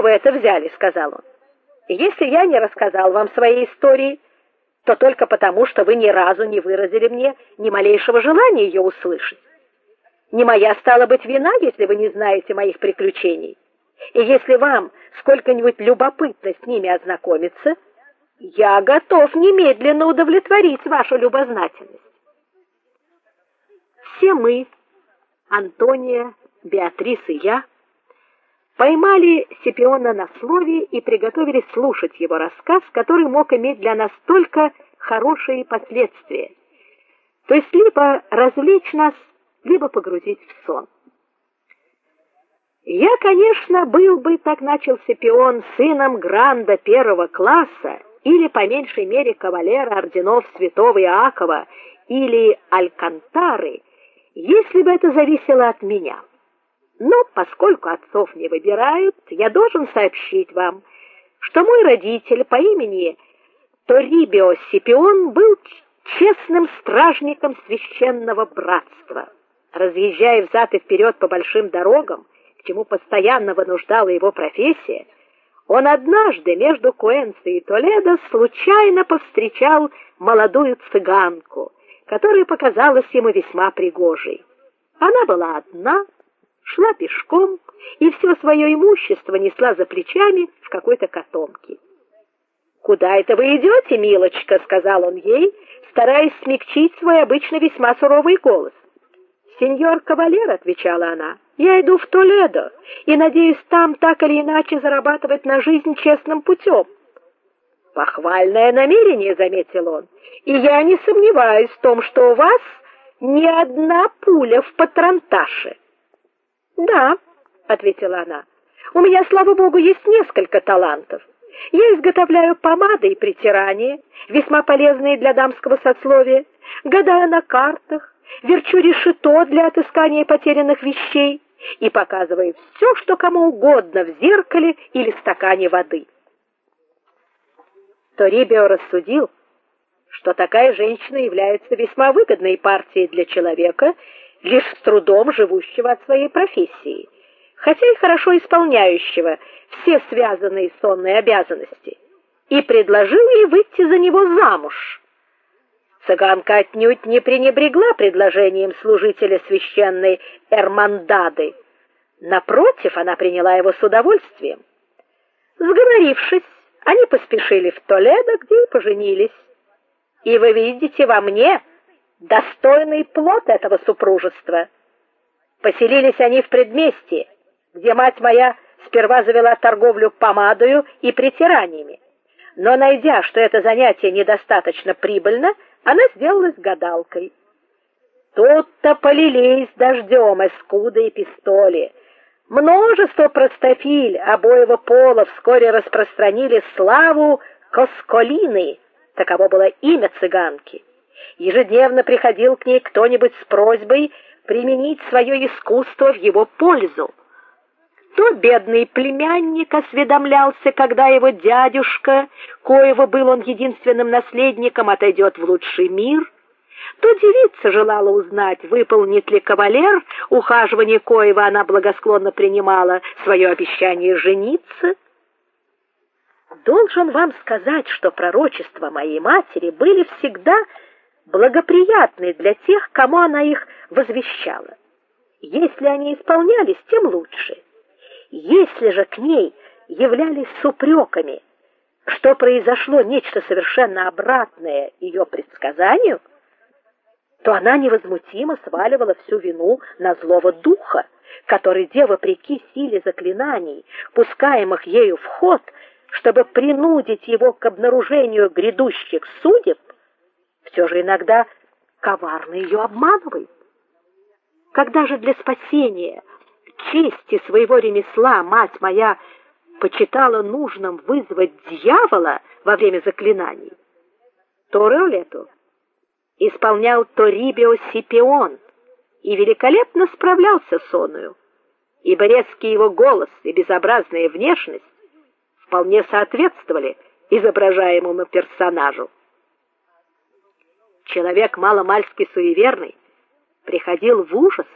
вы это взяли, сказал он. Если я не рассказал вам своей истории, то только потому, что вы ни разу не выразили мне ни малейшего желания ее услышать. Не моя стала быть вина, если вы не знаете моих приключений. И если вам сколько-нибудь любопытно с ними ознакомиться, я готов немедленно удовлетворить вашу любознательность. Все мы, Антония, Беатрис и я, поймали Сепиона на слове и приготовились слушать его рассказ, который мог иметь для нас только хорошие последствия. То есть либо развлечь нас, либо погрузить в сон. Я, конечно, был бы, так начал Сепион, сыном гранда первого класса или по меньшей мере кавалера орденов Святого Иакова или Алькантары, если бы это зависело от меня. Но поскольку отцов не выбирают, я должен сообщить вам, что мой родитель по имени Торибио Сипион был честным стражником священного братства. Разъезжая взад и вперед по большим дорогам, к чему постоянно вынуждала его профессия, он однажды между Куэнцей и Толедо случайно повстречал молодую цыганку, которая показалась ему весьма пригожей. Она была одна, шла пешком и все свое имущество несла за плечами в какой-то котомке. "Куда это вы идете, милочка?" сказал он ей, стараясь смягчить свой обычно весьма суровый голос. "Сеньор кавалер", отвечала она. "Я иду в Толедо и надеюсь там так или иначе зарабатывать на жизнь честным путем». Похвальное намерение, заметил он. И я не сомневаюсь в том, что у вас ни одна пуля в патронташе. Да, ответила она. У меня, слава богу, есть несколько талантов. Я изготовляю помады и притирания, весьма полезные для дамского сословия, гадаю на картах, верчу решето для отыскания потерянных вещей и показываю все, что кому угодно в зеркале или стакане воды. Торибио рассудил, что такая женщина является весьма выгодной партией для человека, лишь с трудом живущего от своей профессии, хотя и хорошо исполняющего все связанные с сонной обязанности, и предложил ей выйти за него замуж. Цыганка отнюдь не пренебрегла предложением служителя священной Эрмандады. Напротив, она приняла его с удовольствием. Сговорившись, они поспешили в Толедо, где и поженились. И вы видите во мне достойный плод этого супружества. Поселились они в предместье, где мать моя сперва завела торговлю помадою и притираниями. Но найдя, что это занятие недостаточно прибыльно, она сделалась гадалкой. Тут-то полились дождем эскуды и пистоли. Множество простофиль обоего пола вскоре распространили славу Косколины, таково было имя цыганки. Ежедневно приходил к ней кто-нибудь с просьбой применить свое искусство в его пользу. То бедный племянник осведомлялся, когда его дядюшка, коего был он единственным наследником, отойдет в лучший мир, то девица желала узнать, выполнит ли кавалер ухаживание коего она благосклонно принимала свое обещание жениться. Должен вам сказать, что пророчества моей матери были всегда благоприятны для тех, кому она их возвещала. Если они исполнялись, тем лучше. Если же к ней являлись с упреками, что произошло нечто совершенно обратное ее предсказанию, то она невозмутимо сваливала всю вину на злого духа, который, де вопреки силе заклинаний, пускаемых ею в ход, чтобы принудить его к обнаружению грядущих судеб, все же иногда коварно ее обманывает. Когда же для спасения чести своего ремесла мать моя почитала нужным вызвать дьявола во время заклинаний, то роль эту исполнял Торибио Сипион и великолепно справлялся с оною, ибо резкий его голос и безобразная внешность вполне соответствовали изображаемому персонажу. Человек маломальски суеверный приходил в ужас